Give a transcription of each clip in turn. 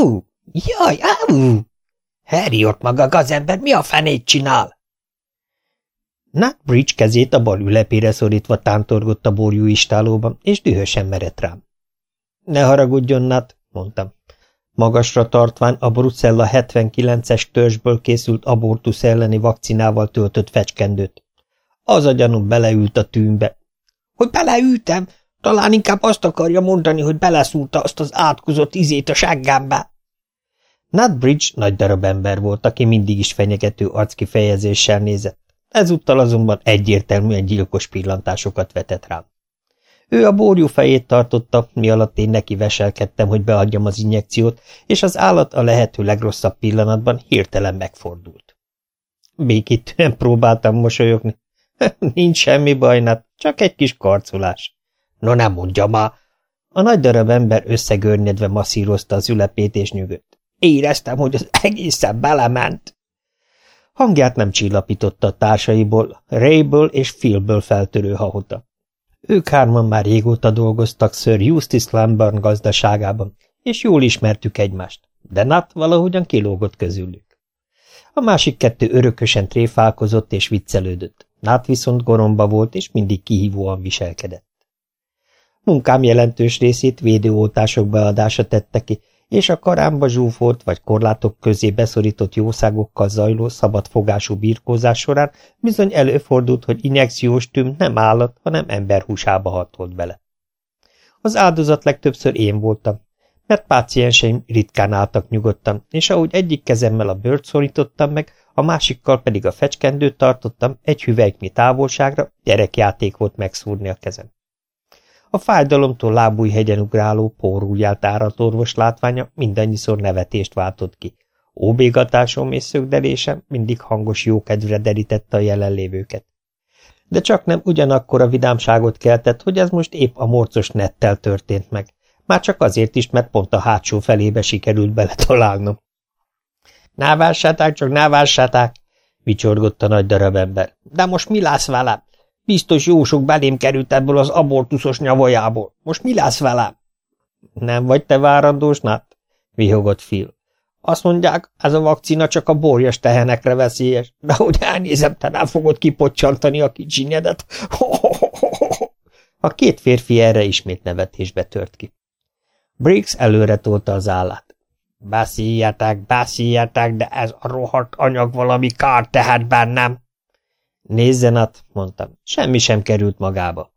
Au! Jaj, au! Harry ott maga gazember, mi a fenét csinál? Nat Bridge kezét a bal ülepére szorítva tántorgott a borjú istálóban, és dühösen merett rám. Ne haragudjon, Nat, mondtam. Magasra tartván a Brucella 79-es törzsből készült abortusz elleni vakcinával töltött fecskendőt. Az a gyanú beleült a tűnbe. Hogy beleültem? Talán inkább azt akarja mondani, hogy beleszúrta azt az átkozott izét a sággámba. Nat Bridge nagy darab ember volt, aki mindig is fenyegető arckifejezéssel nézett. Ezúttal azonban egyértelműen gyilkos pillantásokat vetett rám. Ő a bórjú fejét tartotta, mi alatt én neki veselkedtem, hogy beadjam az injekciót, és az állat a lehető legrosszabb pillanatban hirtelen megfordult. Békítően próbáltam mosolyogni. Nincs semmi bajnát, csak egy kis karcolás. No nem mondja már! A nagy darab ember összegörnyedve masszírozta az ülepét és nyugodt. Éreztem, hogy az egészen belement. Hangját nem csillapította a társaiból, Rayből és Philből feltörő hahota. Ők hárman már régóta dolgoztak Sir Eustace Lamburn gazdaságában, és jól ismertük egymást, de Nat valahogyan kilógott közülük. A másik kettő örökösen tréfálkozott és viccelődött. Nat viszont goromba volt, és mindig kihívóan viselkedett. Munkám jelentős részét védőoltások beadása tette ki, és a karámba zsúfolt vagy korlátok közé beszorított jószágokkal zajló szabadfogású birkózás során bizony előfordult, hogy injekciós tüm nem állat, hanem ember húsába hatolt bele. Az áldozat legtöbbször én voltam, mert pácienseim ritkán álltak nyugodtan, és ahogy egyik kezemmel a bőrt szorítottam meg, a másikkal pedig a fecskendőt tartottam, egy hüvelyknyi távolságra, gyerekjáték volt megszúrni a kezem. A fájdalomtól lábújhegyen ugráló, pórújjált áratorvos látványa mindannyiszor nevetést váltott ki. Óbégatásom és szögdelésem mindig hangos jókedvre derítette a jelenlévőket. De csak nem ugyanakkor a vidámságot keltett, hogy ez most épp a morcos nettel történt meg. Már csak azért is, mert pont a hátsó felébe sikerült beletalálnom. Návássáták, csak návássáták, vicsorgott a nagy darab ember. De most mi lász velem? Biztos jó sok belém került ebből az abortuszos nyavajából. Most mi lesz velem? Nem vagy te várandós, Nat? Vihogott Phil. Azt mondják, ez a vakcina csak a borjas tehenekre veszélyes, de hogy elnézem, te nem fogod kipoccsantani a kicsinyedet. A két férfi erre ismét nevetésbe tört ki. Briggs előre tolta az állát. Beszéljetek, beszéljetek, de ez a rohadt anyag valami kár tehet bennem. Nézzen át, mondtam, semmi sem került magába.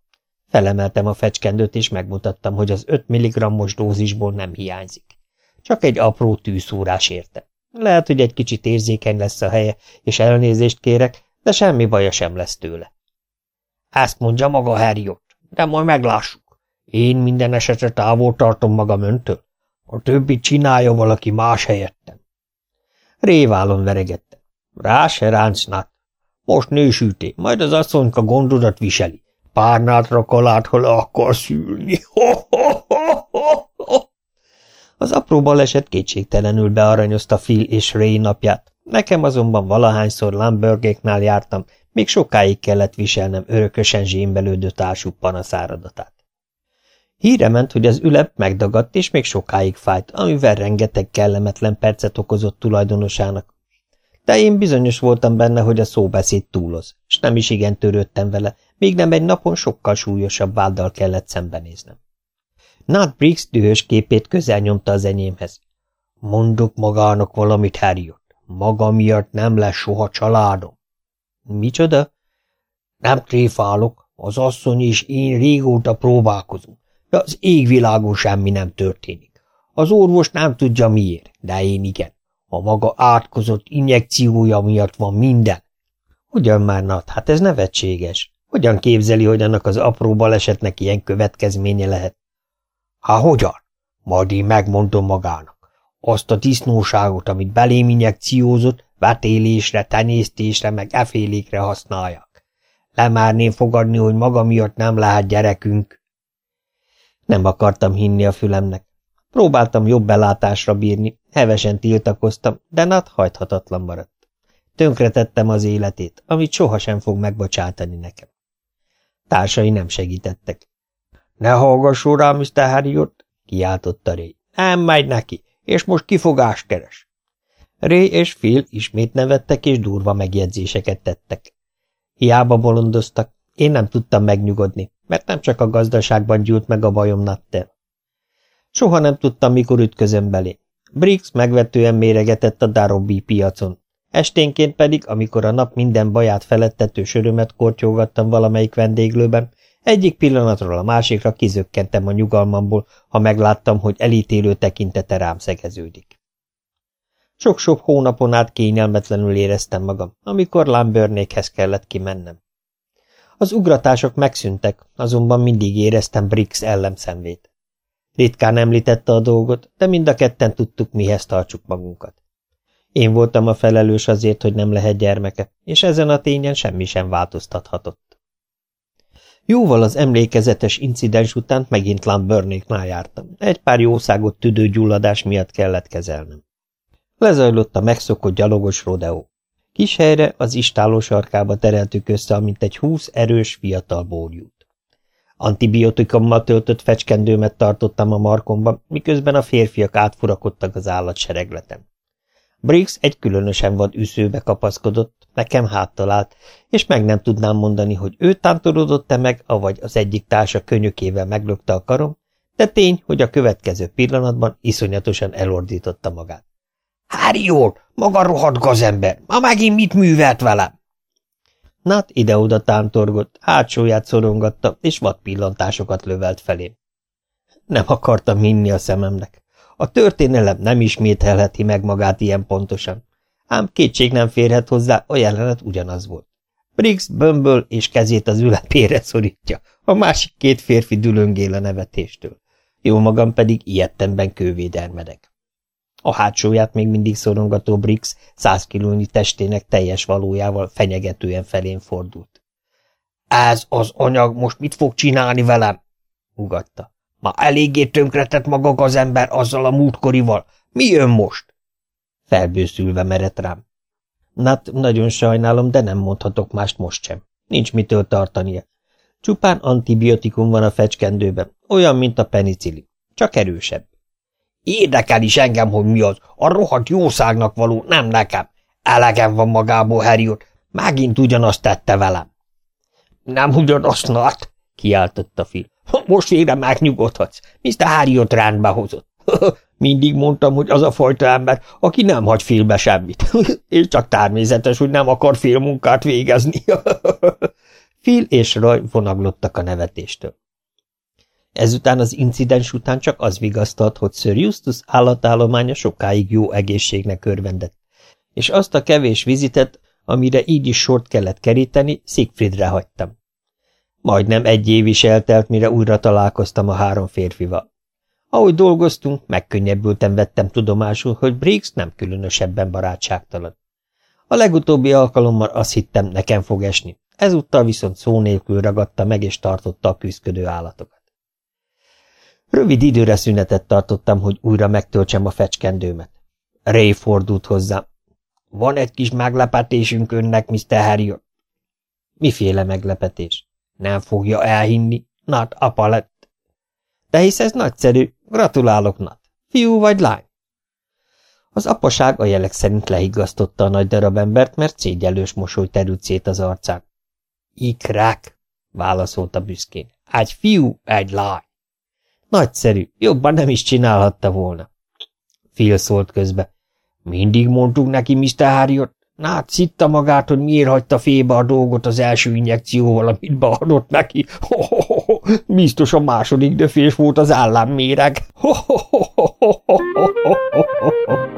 Felemeltem a fecskendőt, és megmutattam, hogy az 5 mg-os dózisból nem hiányzik. Csak egy apró tűszúrás érte. Lehet, hogy egy kicsit érzékeny lesz a helye, és elnézést kérek, de semmi baja sem lesz tőle. Ezt mondja maga Harriot, de majd meglássuk. Én minden esetre távol tartom magam öntől. A többit csinálja valaki más helyettem. Réválon veregette. Rá se ráncnát. Most nősülté, majd az asszonyka gondodat viseli. Párnátra kalát, hol akar szülni. Ho, ho, ho, ho, ho. Az apró baleset kétségtelenül bearanyozta Phil és Ray napját. Nekem azonban valahányszor Lambergéknál jártam, még sokáig kellett viselnem örökösen zsémbelődő társuk panaszáradatát. Híre ment, hogy az ülep megdagadt, és még sokáig fájt, amivel rengeteg kellemetlen percet okozott tulajdonosának, de én bizonyos voltam benne, hogy a szóbeszéd túloz, és nem is igen törődtem vele, még nem egy napon sokkal súlyosabb váddal kellett szembenéznem. Nat Briggs dühös képét közel nyomta az enyémhez. Mondok magának valamit, Harriot. Maga miatt nem lesz soha családom. Micsoda? Nem tréfálok, az asszony és én régóta próbálkozunk, de az égvilágon semmi nem történik. Az orvos nem tudja miért, de én igen. A maga átkozott injekciója miatt van minden. Ugyan már, Nat, hát ez nevetséges. Hogyan képzeli, hogy annak az apró balesetnek ilyen következménye lehet? Há, hogyan? Majd én megmondom magának. Azt a disznóságot, amit belém injekciózott, vetélésre, tenyésztésre, meg efélékre használják. Lemárném fogadni, hogy maga miatt nem lehet gyerekünk. Nem akartam hinni a fülemnek. Próbáltam jobb belátásra bírni, hevesen tiltakoztam, de Nat hajthatatlan maradt. Tönkretettem az életét, amit sohasem fog megbocsátani nekem. Társai nem segítettek. – Ne hallgasson rá, Mr. Harriot! – kiáltotta Ray. – Nem megy neki. és most kifogást keres. Ray és Phil ismét nevettek, és durva megjegyzéseket tettek. Hiába bolondoztak, én nem tudtam megnyugodni, mert nem csak a gazdaságban gyűlt meg a bajom Nattel. Soha nem tudtam, mikor ütközöm belé. Briggs megvetően méregetett a Darobi piacon. Esténként pedig, amikor a nap minden baját felettető sörömet kortyolgattam valamelyik vendéglőben, egyik pillanatról a másikra kizökkentem a nyugalmamból, ha megláttam, hogy elítélő tekintete rám szegeződik. Sok-sok hónapon át kényelmetlenül éreztem magam, amikor Lambernékhez kellett kimennem. Az ugratások megszűntek, azonban mindig éreztem Briggs ellenszemvét. Ritkán említette a dolgot, de mind a ketten tudtuk, mihez tartsuk magunkat. Én voltam a felelős azért, hogy nem lehet gyermeke, és ezen a tényen semmi sem változtathatott. Jóval az emlékezetes incidens után megint Lambernéknál jártam. Egy pár jószágot tüdő gyulladás miatt kellett kezelnem. Lezajlott a megszokott gyalogos rodeó. Kis helyre az istáló sarkába tereltük össze, mint egy húsz erős, fiatal bórjút. Antibiotikummal töltött fecskendőmet tartottam a markomban, miközben a férfiak átfurakodtak az állatseregletem. Briggs egy különösen vad üszőbe kapaszkodott, nekem háttalált, és meg nem tudnám mondani, hogy ő tántorodott-e meg, avagy az egyik társa könyökével meglökte a karom, de tény, hogy a következő pillanatban iszonyatosan elordította magát. Harry maga rohadt gazember, ma megint mit művelt velem? Nat ide-oda tántorgott, hátsóját szorongatta, és vad pillantásokat lövelt felém. Nem akartam hinni a szememnek. A történelem nem ismételheti meg magát ilyen pontosan. Ám kétség nem férhet hozzá, a jelenet ugyanaz volt. Briggs bömböl és kezét az ülepére szorítja, a másik két férfi dülöngél a nevetéstől. Jó magam pedig ilyettemben kővédelmedek. A hátsóját még mindig szorongató Briggs száz kilónyi testének teljes valójával fenyegetően felén fordult. – Ez az anyag most mit fog csinálni velem? – ugatta. – Ma eléggé tönkretett maga az ember azzal a múltkorival. Mi jön most? Felbőszülve merett rám. Nat, nagyon sajnálom, de nem mondhatok mást most sem. Nincs mitől tartania. Csupán antibiotikum van a fecskendőben, olyan, mint a penicillin, csak erősebb. Érdekel is engem, hogy mi az. A rohadt jószágnak való, nem nekem. Elegem van magából, Harriot. Megint ugyanazt tette velem. Nem ugyanazt, Nat, kiáltotta Phil. Most végre megnyugodhatsz. Mr. Harriot rendbe hozott. Mindig mondtam, hogy az a fajta ember, aki nem hagy félbe semmit. és csak természetes, hogy nem akar félmunkát végezni. Phil és Roy vonaglottak a nevetéstől. Ezután az incidens után csak az vigasztalt, hogy Sir Justus állatállománya sokáig jó egészségnek örvendett, és azt a kevés vizitet, amire így is sort kellett keríteni, Siegfriedre hagytam. Majdnem egy év is eltelt, mire újra találkoztam a három férfival. Ahogy dolgoztunk, megkönnyebbülten vettem tudomásul, hogy Briggs nem különösebben barátságtalan. A legutóbbi alkalommal azt hittem, nekem fog esni, ezúttal viszont szó nélkül ragadta meg és tartotta a küzdködő állatokat. Rövid időre szünetet tartottam, hogy újra megtöltsem a fecskendőmet. Ray fordult hozzá. Van egy kis meglepetésünk önnek, Mr. Harriot. Miféle meglepetés? Nem fogja elhinni. Nat apa lett. De hisz ez nagyszerű. Gratulálok, Nat. Fiú vagy lány? Az apaság a jelek szerint lehiggasztotta a nagy darab embert, mert szégyelős mosoly terült szét az arcán. Ikrák, válaszolta büszkén. Egy fiú, egy lány. Nagyszerű, jobban nem is csinálhatta volna. Phil szólt közbe. Mindig mondtuk neki, Mr. Harriot, Nát szitta magát, hogy miért hagyta fébe a dolgot az első injekcióval, amit beadott neki. Ho, ho, ho, ho. Biztos a második döfés volt az állámméreg. Ho, ho, ho, ho, ho, ho.